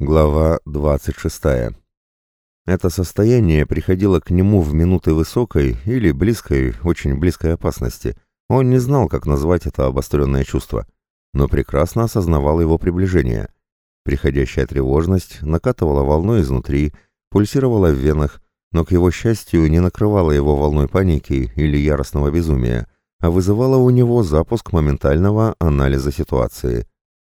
Глава 26. Это состояние приходило к нему в минуты высокой или близкой, очень близкой опасности. Он не знал, как назвать это обостренное чувство, но прекрасно осознавал его приближение. Приходящая тревожность накатывала волной изнутри, пульсировала в венах, но, к его счастью, не накрывала его волной паники или яростного безумия, а вызывала у него запуск моментального анализа ситуации.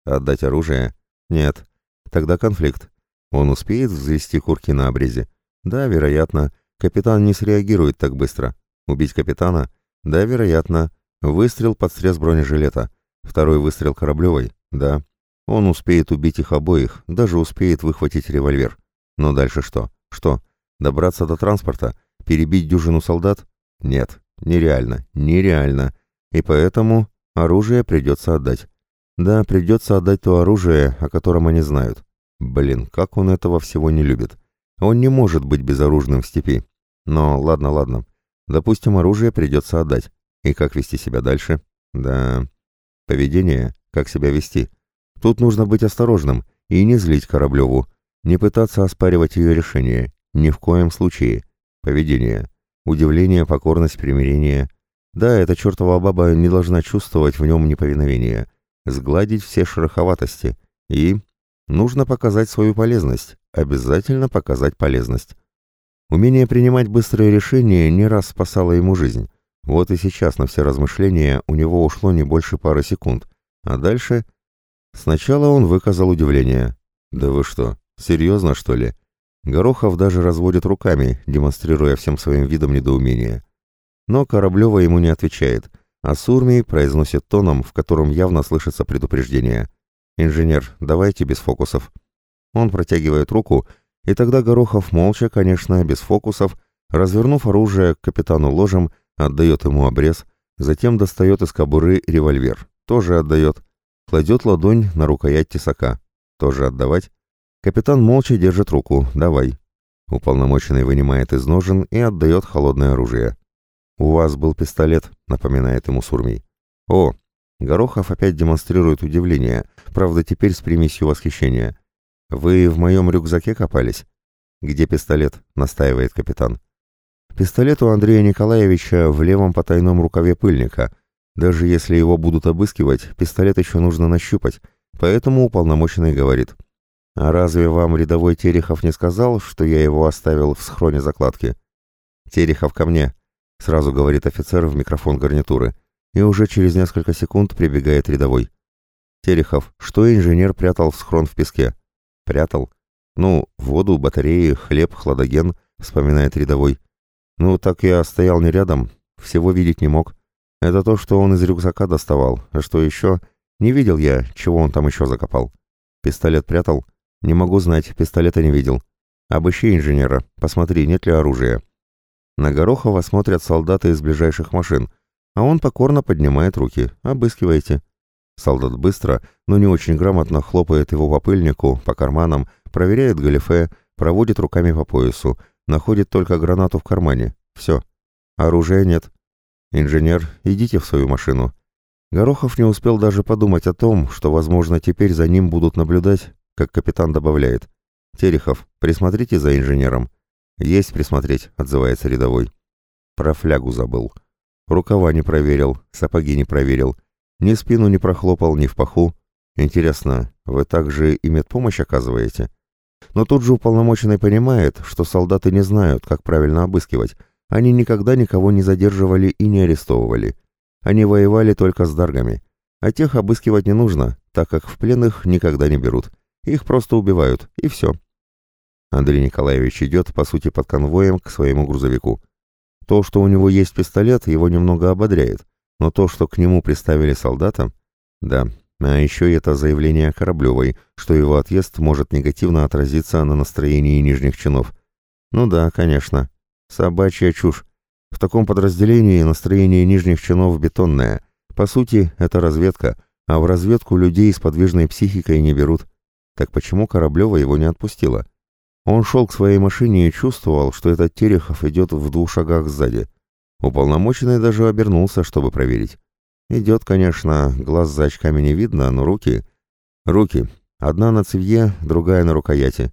Отдать оружие? Нет. Тогда конфликт. Он успеет взвести курки на обрезе? Да, вероятно. Капитан не среагирует так быстро. Убить капитана? Да, вероятно. Выстрел под срез бронежилета. Второй выстрел Кораблевой? Да. Он успеет убить их обоих, даже успеет выхватить револьвер. Но дальше что? Что? Добраться до транспорта? Перебить дюжину солдат? Нет, нереально, нереально. И поэтому оружие придется отдать. Да, придется отдать то оружие, о котором они знают. Блин, как он этого всего не любит. Он не может быть безоружным в степи. Но ладно, ладно. Допустим, оружие придется отдать. И как вести себя дальше? Да... Поведение, как себя вести. Тут нужно быть осторожным и не злить Кораблеву, не пытаться оспаривать ее решение. Ни в коем случае. Поведение. Удивление, покорность, примирение. Да, эта чертова баба не должна чувствовать в нем неповиновения сгладить все шероховатости и... Нужно показать свою полезность, обязательно показать полезность. Умение принимать быстрые решения не раз спасало ему жизнь. Вот и сейчас на все размышления у него ушло не больше пары секунд. А дальше... Сначала он выказал удивление. «Да вы что, серьезно, что ли?» Горохов даже разводит руками, демонстрируя всем своим видом недоумение. Но Кораблева ему не отвечает — а Сурми произносит тоном, в котором явно слышится предупреждение. «Инженер, давайте без фокусов». Он протягивает руку, и тогда Горохов молча, конечно, без фокусов, развернув оружие к капитану ложем, отдает ему обрез, затем достает из кобуры револьвер, тоже отдает, кладет ладонь на рукоять тесака, тоже отдавать. Капитан молча держит руку, давай. Уполномоченный вынимает из ножен и отдает холодное оружие. «У вас был пистолет», — напоминает ему Сурмий. «О!» Горохов опять демонстрирует удивление, правда теперь с примесью восхищения. «Вы в моем рюкзаке копались?» «Где пистолет?» — настаивает капитан. «Пистолет у Андрея Николаевича в левом потайном рукаве пыльника. Даже если его будут обыскивать, пистолет еще нужно нащупать, поэтому уполномоченный говорит. «А разве вам рядовой Терехов не сказал, что я его оставил в схроне закладки?» «Терехов ко мне», — сразу говорит офицер в микрофон гарнитуры, и уже через несколько секунд прибегает рядовой. «Терехов, что инженер прятал в схрон в песке?» «Прятал?» «Ну, воду, батареи, хлеб, хладоген», — вспоминает рядовой. «Ну, так я стоял не рядом, всего видеть не мог. Это то, что он из рюкзака доставал, а что еще? Не видел я, чего он там еще закопал. Пистолет прятал? Не могу знать, пистолета не видел. Обыщи инженера, посмотри, нет ли оружия». На Горохова смотрят солдаты из ближайших машин, а он покорно поднимает руки. «Обыскивайте». Солдат быстро, но не очень грамотно хлопает его по пыльнику, по карманам, проверяет галифе, проводит руками по поясу, находит только гранату в кармане. Все. Оружия нет. «Инженер, идите в свою машину». Горохов не успел даже подумать о том, что, возможно, теперь за ним будут наблюдать, как капитан добавляет. «Терехов, присмотрите за инженером. «Есть присмотреть», — отзывается рядовой. Про флягу забыл. Рукава не проверил, сапоги не проверил, ни спину не прохлопал, ни в паху. Интересно, вы также и медпомощь оказываете? Но тут же уполномоченный понимает, что солдаты не знают, как правильно обыскивать. Они никогда никого не задерживали и не арестовывали. Они воевали только с даргами. А тех обыскивать не нужно, так как в пленных никогда не берут. Их просто убивают, и все. Андрей Николаевич идет, по сути, под конвоем к своему грузовику. То, что у него есть пистолет, его немного ободряет, но то, что к нему приставили солдата... Да, а еще это заявление Кораблевой, что его отъезд может негативно отразиться на настроении нижних чинов. Ну да, конечно. Собачья чушь. В таком подразделении настроение нижних чинов бетонное. По сути, это разведка, а в разведку людей с подвижной психикой не берут. Так почему Кораблева его не отпустила? Он шел к своей машине и чувствовал, что этот Терехов идет в двух шагах сзади. Уполномоченный даже обернулся, чтобы проверить. Идет, конечно, глаз за очками не видно, но руки... Руки. Одна на цевье, другая на рукояти.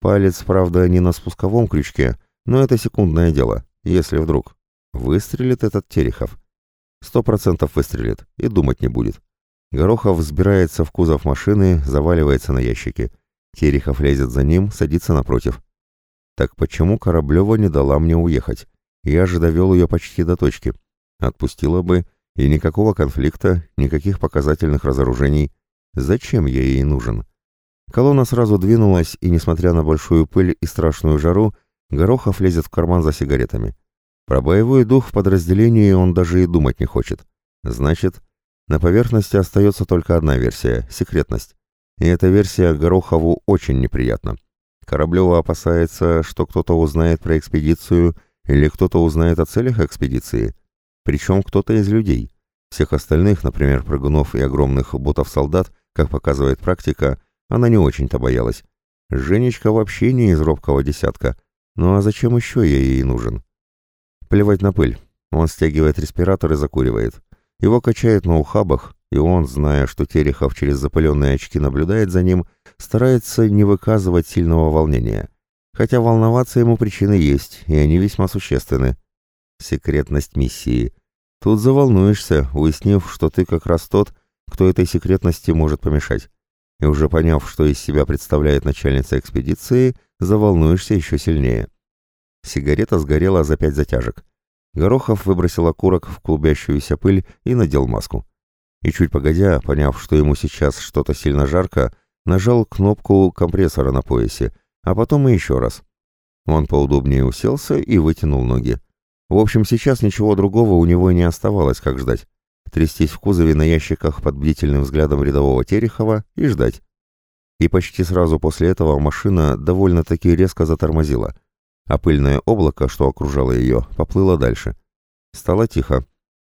Палец, правда, не на спусковом крючке, но это секундное дело, если вдруг. Выстрелит этот Терехов. Сто процентов выстрелит, и думать не будет. Горохов взбирается в кузов машины, заваливается на ящики. Терехов лезет за ним, садится напротив. Так почему Кораблева не дала мне уехать? Я же довел ее почти до точки. Отпустила бы, и никакого конфликта, никаких показательных разоружений. Зачем я ей нужен? Колонна сразу двинулась, и, несмотря на большую пыль и страшную жару, Горохов лезет в карман за сигаретами. Про боевой дух в подразделении он даже и думать не хочет. Значит, на поверхности остается только одна версия — секретность. И эта версия Горохову очень неприятна. Кораблева опасается, что кто-то узнает про экспедицию или кто-то узнает о целях экспедиции. Причем кто-то из людей. Всех остальных, например, прыгунов и огромных ботов-солдат, как показывает практика, она не очень-то боялась. Женечка вообще не из робкого десятка. Ну а зачем еще я ей нужен? Плевать на пыль. Он стягивает респиратор и закуривает. Его качает на ухабах, и он, зная, что Терехов через запыленные очки наблюдает за ним, старается не выказывать сильного волнения. Хотя волноваться ему причины есть, и они весьма существенны. Секретность миссии. Тут заволнуешься, уяснив, что ты как раз тот, кто этой секретности может помешать. И уже поняв, что из себя представляет начальница экспедиции, заволнуешься еще сильнее. Сигарета сгорела за пять затяжек. Горохов выбросил окурок в клубящуюся пыль и надел маску. И чуть погодя, поняв, что ему сейчас что-то сильно жарко, нажал кнопку компрессора на поясе, а потом и еще раз. Он поудобнее уселся и вытянул ноги. В общем, сейчас ничего другого у него не оставалось, как ждать. Трястись в кузове на ящиках под бдительным взглядом рядового Терехова и ждать. И почти сразу после этого машина довольно-таки резко затормозила — а пыльное облако, что окружало ее, поплыло дальше. Стало тихо,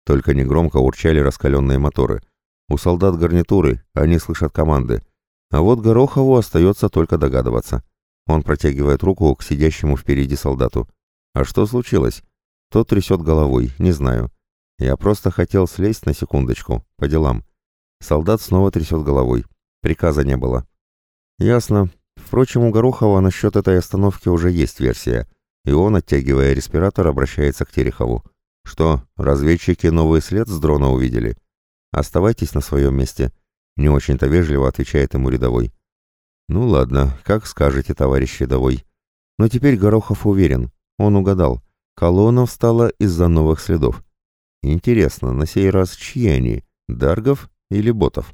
только негромко урчали раскаленные моторы. У солдат гарнитуры, они слышат команды. А вот Горохову остается только догадываться. Он протягивает руку к сидящему впереди солдату. А что случилось? Тот трясет головой, не знаю. Я просто хотел слезть на секундочку, по делам. Солдат снова трясет головой. Приказа не было. Ясно, Впрочем, у Горохова насчет этой остановки уже есть версия, и он, оттягивая респиратор, обращается к Терехову. «Что, разведчики новый след с дрона увидели?» «Оставайтесь на своем месте», — не очень-то вежливо отвечает ему рядовой. «Ну ладно, как скажете, товарищ рядовой». Но теперь Горохов уверен, он угадал. Колонна встала из-за новых следов. Интересно, на сей раз чьи они, Даргов или Ботов?